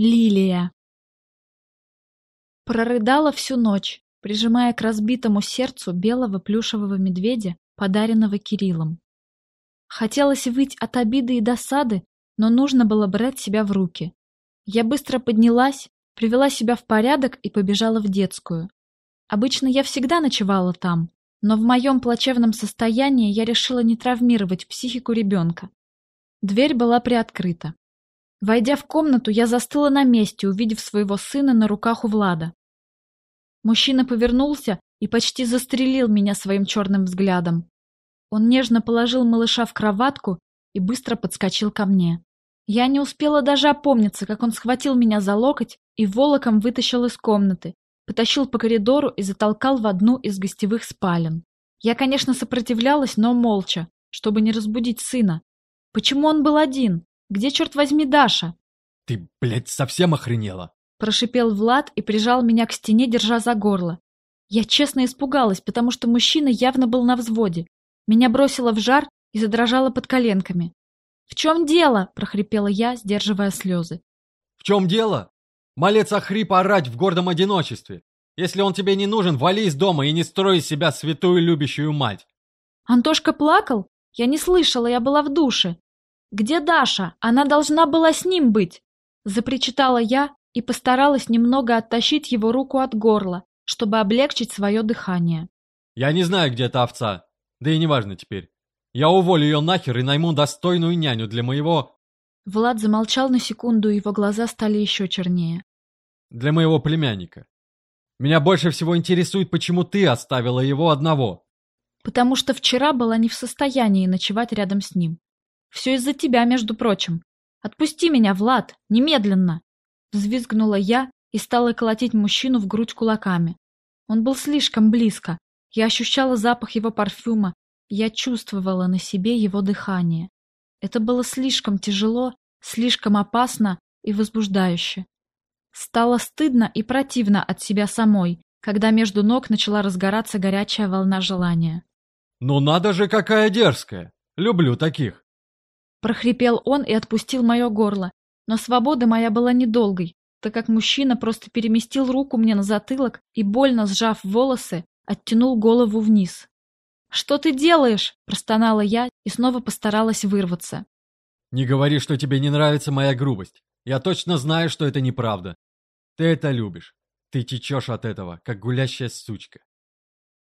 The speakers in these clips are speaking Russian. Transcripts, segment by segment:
Лилия. Прорыдала всю ночь, прижимая к разбитому сердцу белого плюшевого медведя, подаренного Кириллом. Хотелось выть от обиды и досады, но нужно было брать себя в руки. Я быстро поднялась, привела себя в порядок и побежала в детскую. Обычно я всегда ночевала там, но в моем плачевном состоянии я решила не травмировать психику ребенка. Дверь была приоткрыта. Войдя в комнату, я застыла на месте, увидев своего сына на руках у Влада. Мужчина повернулся и почти застрелил меня своим черным взглядом. Он нежно положил малыша в кроватку и быстро подскочил ко мне. Я не успела даже опомниться, как он схватил меня за локоть и волоком вытащил из комнаты, потащил по коридору и затолкал в одну из гостевых спален. Я, конечно, сопротивлялась, но молча, чтобы не разбудить сына. Почему он был один? Где, черт возьми, Даша? Ты, блядь, совсем охренела? Прошипел Влад и прижал меня к стене, держа за горло. Я честно испугалась, потому что мужчина явно был на взводе. Меня бросило в жар и задрожало под коленками. «В чем дело?» – прохрипела я, сдерживая слезы. «В чем дело? Малец охрип орать в гордом одиночестве. Если он тебе не нужен, вали из дома и не строй из себя святую любящую мать». «Антошка плакал? Я не слышала, я была в душе. «Где Даша? Она должна была с ним быть!» Запричитала я и постаралась немного оттащить его руку от горла, чтобы облегчить свое дыхание. «Я не знаю, где эта овца. Да и неважно теперь. Я уволю ее нахер и найму достойную няню для моего...» Влад замолчал на секунду, его глаза стали еще чернее. «Для моего племянника. Меня больше всего интересует, почему ты оставила его одного». «Потому что вчера была не в состоянии ночевать рядом с ним. Все из-за тебя, между прочим. Отпусти меня, Влад, немедленно!» Взвизгнула я и стала колотить мужчину в грудь кулаками. Он был слишком близко. Я ощущала запах его парфюма. Я чувствовала на себе его дыхание. Это было слишком тяжело, слишком опасно и возбуждающе. Стало стыдно и противно от себя самой, когда между ног начала разгораться горячая волна желания. «Ну надо же, какая дерзкая! Люблю таких!» Прохрипел он и отпустил мое горло. Но свобода моя была недолгой, так как мужчина просто переместил руку мне на затылок и, больно сжав волосы, оттянул голову вниз. «Что ты делаешь?» – простонала я и снова постаралась вырваться. «Не говори, что тебе не нравится моя грубость. Я точно знаю, что это неправда. Ты это любишь. Ты течешь от этого, как гулящая сучка».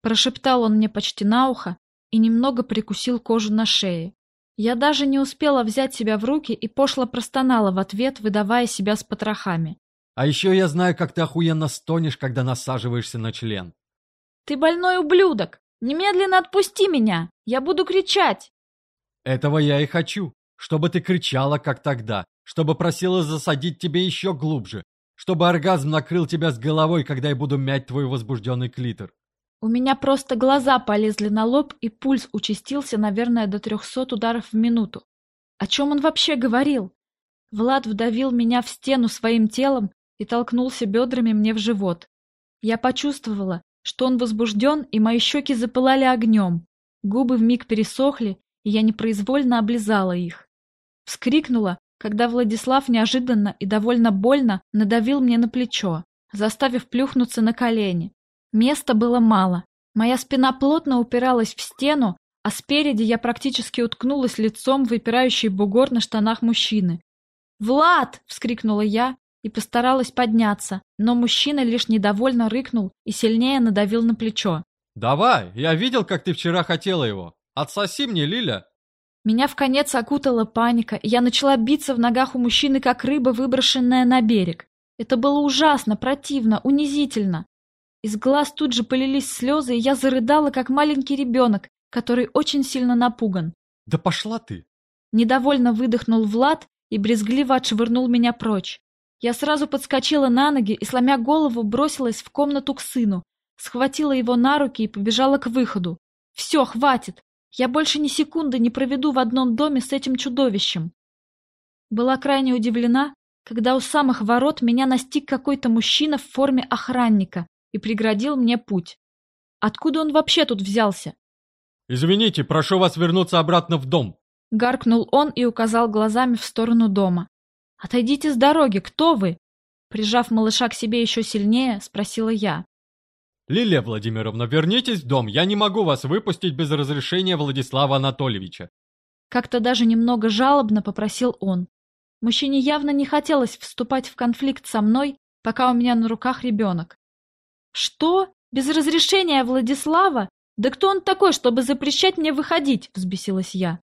Прошептал он мне почти на ухо и немного прикусил кожу на шее. Я даже не успела взять себя в руки и пошло простонала в ответ, выдавая себя с потрохами. А еще я знаю, как ты охуенно стонешь, когда насаживаешься на член. Ты больной ублюдок! Немедленно отпусти меня! Я буду кричать! Этого я и хочу, чтобы ты кричала, как тогда, чтобы просила засадить тебе еще глубже, чтобы оргазм накрыл тебя с головой, когда я буду мять твой возбужденный клитор. У меня просто глаза полезли на лоб, и пульс участился, наверное, до трехсот ударов в минуту. О чем он вообще говорил? Влад вдавил меня в стену своим телом и толкнулся бедрами мне в живот. Я почувствовала, что он возбужден, и мои щеки запылали огнем. Губы вмиг пересохли, и я непроизвольно облизала их. Вскрикнула, когда Владислав неожиданно и довольно больно надавил мне на плечо, заставив плюхнуться на колени. Места было мало. Моя спина плотно упиралась в стену, а спереди я практически уткнулась лицом в выпирающий бугор на штанах мужчины. «Влад!» — вскрикнула я и постаралась подняться, но мужчина лишь недовольно рыкнул и сильнее надавил на плечо. «Давай, я видел, как ты вчера хотела его. Отсоси мне, Лиля!» Меня в конец окутала паника, и я начала биться в ногах у мужчины, как рыба, выброшенная на берег. Это было ужасно, противно, унизительно. Из глаз тут же полились слезы, и я зарыдала, как маленький ребенок, который очень сильно напуган. «Да пошла ты!» Недовольно выдохнул Влад и брезгливо отшвырнул меня прочь. Я сразу подскочила на ноги и, сломя голову, бросилась в комнату к сыну, схватила его на руки и побежала к выходу. «Все, хватит! Я больше ни секунды не проведу в одном доме с этим чудовищем!» Была крайне удивлена, когда у самых ворот меня настиг какой-то мужчина в форме охранника и преградил мне путь. Откуда он вообще тут взялся? «Извините, прошу вас вернуться обратно в дом!» Гаркнул он и указал глазами в сторону дома. «Отойдите с дороги, кто вы?» Прижав малыша к себе еще сильнее, спросила я. «Лилия Владимировна, вернитесь в дом, я не могу вас выпустить без разрешения Владислава Анатольевича». Как-то даже немного жалобно попросил он. Мужчине явно не хотелось вступать в конфликт со мной, пока у меня на руках ребенок. «Что? Без разрешения Владислава? Да кто он такой, чтобы запрещать мне выходить?» — взбесилась я.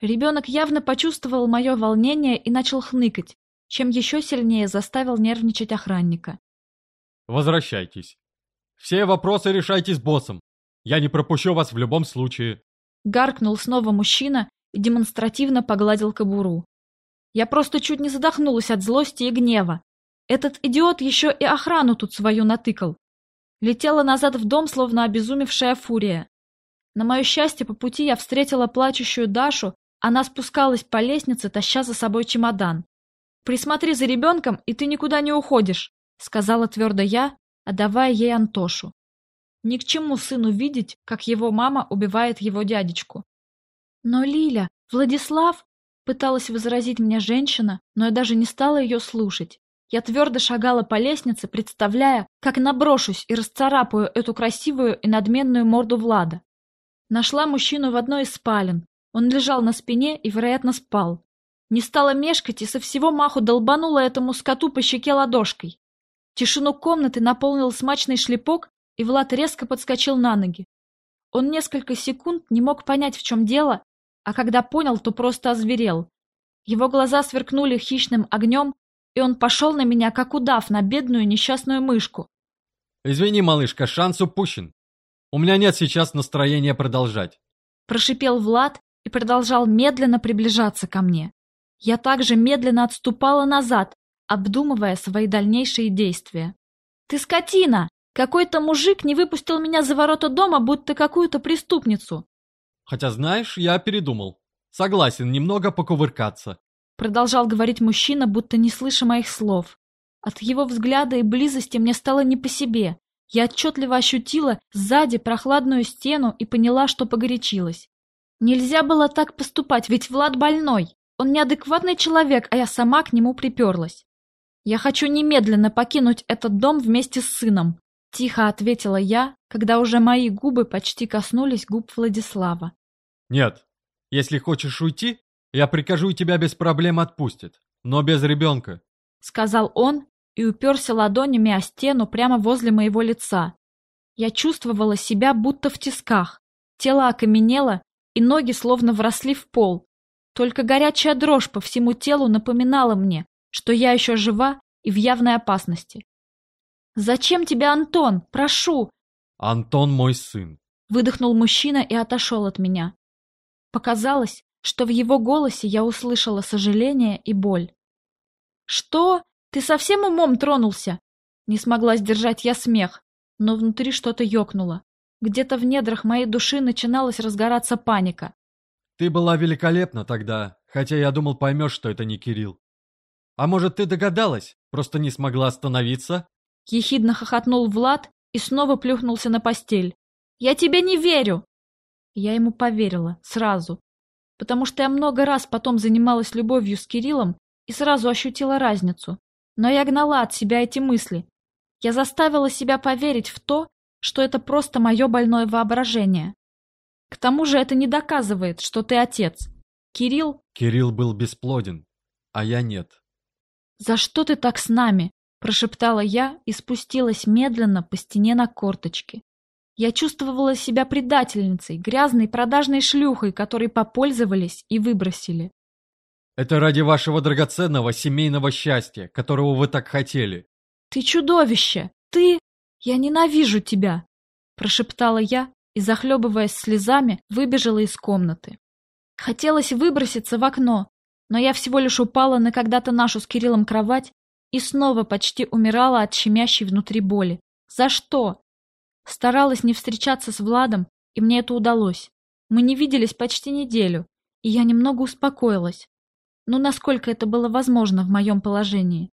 Ребенок явно почувствовал мое волнение и начал хныкать, чем еще сильнее заставил нервничать охранника. «Возвращайтесь. Все вопросы решайте с боссом. Я не пропущу вас в любом случае. Гаркнул снова мужчина и демонстративно погладил кобуру. Я просто чуть не задохнулась от злости и гнева. Этот идиот еще и охрану тут свою натыкал. Летела назад в дом, словно обезумевшая фурия. На мое счастье, по пути я встретила плачущую Дашу, она спускалась по лестнице, таща за собой чемодан. «Присмотри за ребенком, и ты никуда не уходишь», — сказала твердо я, отдавая ей Антошу. Ни к чему сыну видеть, как его мама убивает его дядечку. Но Лиля, Владислав, пыталась возразить мне женщина, но я даже не стала ее слушать. Я твердо шагала по лестнице, представляя, как наброшусь и расцарапаю эту красивую и надменную морду Влада. Нашла мужчину в одной из спален. Он лежал на спине и, вероятно, спал. Не стала мешкать и со всего маху долбанула этому скоту по щеке ладошкой. Тишину комнаты наполнил смачный шлепок, и Влад резко подскочил на ноги. Он несколько секунд не мог понять, в чем дело, а когда понял, то просто озверел. Его глаза сверкнули хищным огнем, и он пошел на меня, как удав на бедную несчастную мышку. «Извини, малышка, шанс упущен. У меня нет сейчас настроения продолжать». Прошипел Влад и продолжал медленно приближаться ко мне. Я также медленно отступала назад, обдумывая свои дальнейшие действия. «Ты скотина! Какой-то мужик не выпустил меня за ворота дома, будто какую-то преступницу!» «Хотя, знаешь, я передумал. Согласен немного покувыркаться», продолжал говорить мужчина, будто не слыша моих слов. От его взгляда и близости мне стало не по себе. Я отчетливо ощутила сзади прохладную стену и поняла, что погорячилась. Нельзя было так поступать, ведь Влад больной. Он неадекватный человек, а я сама к нему приперлась. «Я хочу немедленно покинуть этот дом вместе с сыном», — тихо ответила я, когда уже мои губы почти коснулись губ Владислава. «Нет, если хочешь уйти, я прикажу, и тебя без проблем отпустят, но без ребенка», — сказал он и уперся ладонями о стену прямо возле моего лица. Я чувствовала себя будто в тисках, тело окаменело, и ноги словно вросли в пол. Только горячая дрожь по всему телу напоминала мне, что я еще жива и в явной опасности. «Зачем тебе Антон? Прошу!» «Антон мой сын», — выдохнул мужчина и отошел от меня. Показалось, что в его голосе я услышала сожаление и боль. «Что? Ты совсем умом тронулся?» Не смогла сдержать я смех, но внутри что-то ёкнуло. Где-то в недрах моей души начиналась разгораться паника. «Ты была великолепна тогда, хотя я думал, поймешь, что это не Кирилл. А может, ты догадалась, просто не смогла остановиться?» Ехидно хохотнул Влад и снова плюхнулся на постель. «Я тебе не верю!» Я ему поверила, сразу. Потому что я много раз потом занималась любовью с Кириллом и сразу ощутила разницу. Но я гнала от себя эти мысли. Я заставила себя поверить в то, что это просто мое больное воображение. К тому же это не доказывает, что ты отец. Кирилл... Кирилл был бесплоден, а я нет. «За что ты так с нами?» – прошептала я и спустилась медленно по стене на корточки. Я чувствовала себя предательницей, грязной продажной шлюхой, которой попользовались и выбросили. «Это ради вашего драгоценного семейного счастья, которого вы так хотели». «Ты чудовище! Ты... Я ненавижу тебя!» – прошептала я и, захлебываясь слезами, выбежала из комнаты. Хотелось выброситься в окно, но я всего лишь упала на когда-то нашу с Кириллом кровать и снова почти умирала от щемящей внутри боли. За что? Старалась не встречаться с Владом, и мне это удалось. Мы не виделись почти неделю, и я немного успокоилась. Ну, насколько это было возможно в моем положении.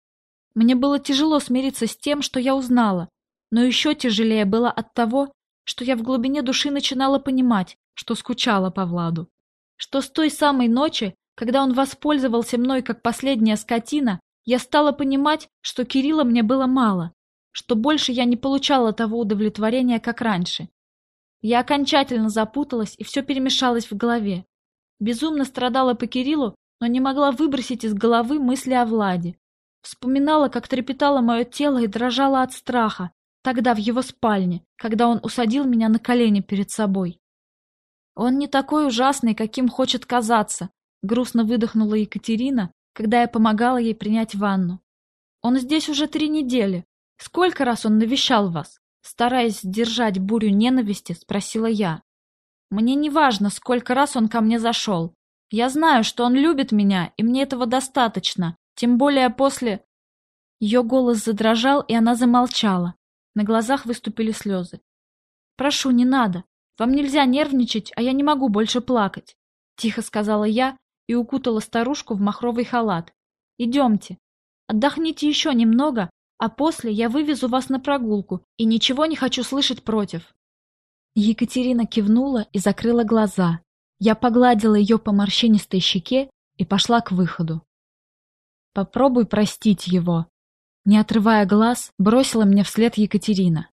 Мне было тяжело смириться с тем, что я узнала, но еще тяжелее было от того, что я в глубине души начинала понимать, что скучала по Владу. Что с той самой ночи Когда он воспользовался мной как последняя скотина, я стала понимать, что Кирилла мне было мало, что больше я не получала того удовлетворения, как раньше. Я окончательно запуталась, и все перемешалось в голове. Безумно страдала по Кириллу, но не могла выбросить из головы мысли о Владе. Вспоминала, как трепетало мое тело и дрожало от страха, тогда в его спальне, когда он усадил меня на колени перед собой. Он не такой ужасный, каким хочет казаться, грустно выдохнула Екатерина, когда я помогала ей принять ванну. Он здесь уже три недели. Сколько раз он навещал вас? Стараясь сдержать бурю ненависти, спросила я. Мне не важно, сколько раз он ко мне зашел. Я знаю, что он любит меня, и мне этого достаточно, тем более после... Ее голос задрожал, и она замолчала. На глазах выступили слезы. «Прошу, не надо. Вам нельзя нервничать, а я не могу больше плакать», — тихо сказала я и укутала старушку в махровый халат. «Идемте. Отдохните еще немного, а после я вывезу вас на прогулку и ничего не хочу слышать против». Екатерина кивнула и закрыла глаза. Я погладила ее по морщинистой щеке и пошла к выходу. «Попробуй простить его», — не отрывая глаз, бросила мне вслед Екатерина.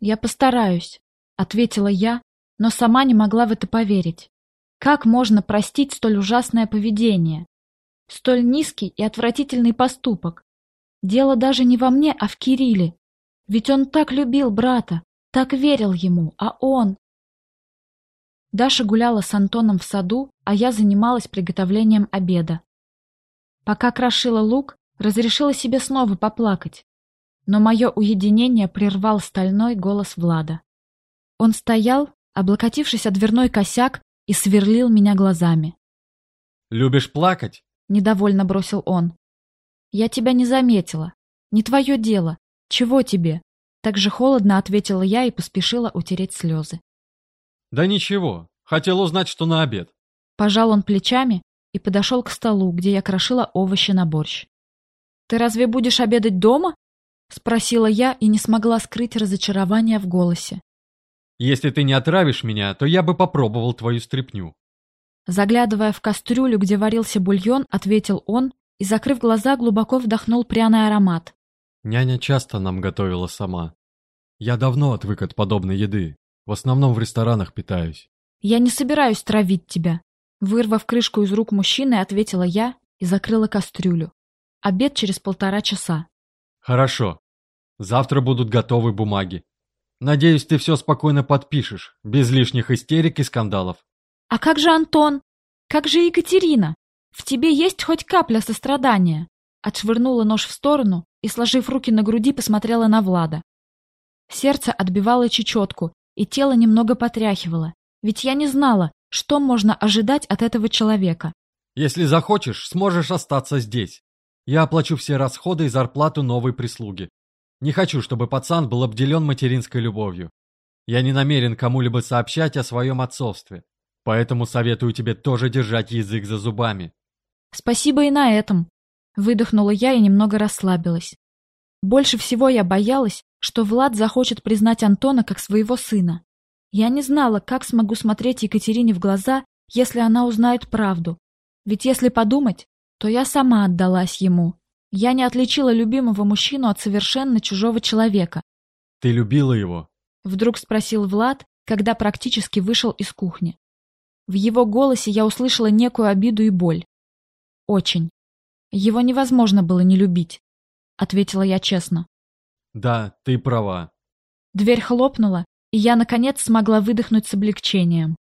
«Я постараюсь», — ответила я, но сама не могла в это поверить. Как можно простить столь ужасное поведение? Столь низкий и отвратительный поступок? Дело даже не во мне, а в Кирилле. Ведь он так любил брата, так верил ему, а он... Даша гуляла с Антоном в саду, а я занималась приготовлением обеда. Пока крошила лук, разрешила себе снова поплакать. Но мое уединение прервал стальной голос Влада. Он стоял, облокотившись о дверной косяк, и сверлил меня глазами. «Любишь плакать?» — недовольно бросил он. «Я тебя не заметила. Не твое дело. Чего тебе?» Так же холодно ответила я и поспешила утереть слезы. «Да ничего. Хотел узнать, что на обед». Пожал он плечами и подошел к столу, где я крошила овощи на борщ. «Ты разве будешь обедать дома?» Спросила я и не смогла скрыть разочарование в голосе. «Если ты не отравишь меня, то я бы попробовал твою стряпню». Заглядывая в кастрюлю, где варился бульон, ответил он и, закрыв глаза, глубоко вдохнул пряный аромат. Няня часто нам готовила сама. Я давно отвык от подобной еды. В основном в ресторанах питаюсь. Я не собираюсь травить тебя. Вырвав крышку из рук мужчины, ответила я и закрыла кастрюлю. Обед через полтора часа. Хорошо. Завтра будут готовы бумаги. Надеюсь, ты все спокойно подпишешь, без лишних истерик и скандалов. А как же Антон? Как же Екатерина? В тебе есть хоть капля сострадания? Отшвырнула нож в сторону и, сложив руки на груди, посмотрела на Влада. Сердце отбивало чечетку, и тело немного потряхивало, ведь я не знала, что можно ожидать от этого человека. «Если захочешь, сможешь остаться здесь. Я оплачу все расходы и зарплату новой прислуги. Не хочу, чтобы пацан был обделен материнской любовью. Я не намерен кому-либо сообщать о своем отцовстве, поэтому советую тебе тоже держать язык за зубами». «Спасибо и на этом», Выдохнула я и немного расслабилась. Больше всего я боялась, что Влад захочет признать Антона как своего сына. Я не знала, как смогу смотреть Екатерине в глаза, если она узнает правду. Ведь если подумать, то я сама отдалась ему. Я не отличила любимого мужчину от совершенно чужого человека. «Ты любила его?» Вдруг спросил Влад, когда практически вышел из кухни. В его голосе я услышала некую обиду и боль. Очень. Его невозможно было не любить, ответила я честно. Да, ты права. Дверь хлопнула, и я, наконец, смогла выдохнуть с облегчением.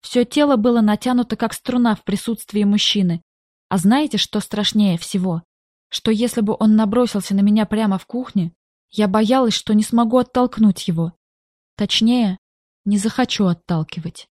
Все тело было натянуто, как струна в присутствии мужчины. А знаете, что страшнее всего? Что если бы он набросился на меня прямо в кухне, я боялась, что не смогу оттолкнуть его. Точнее, не захочу отталкивать.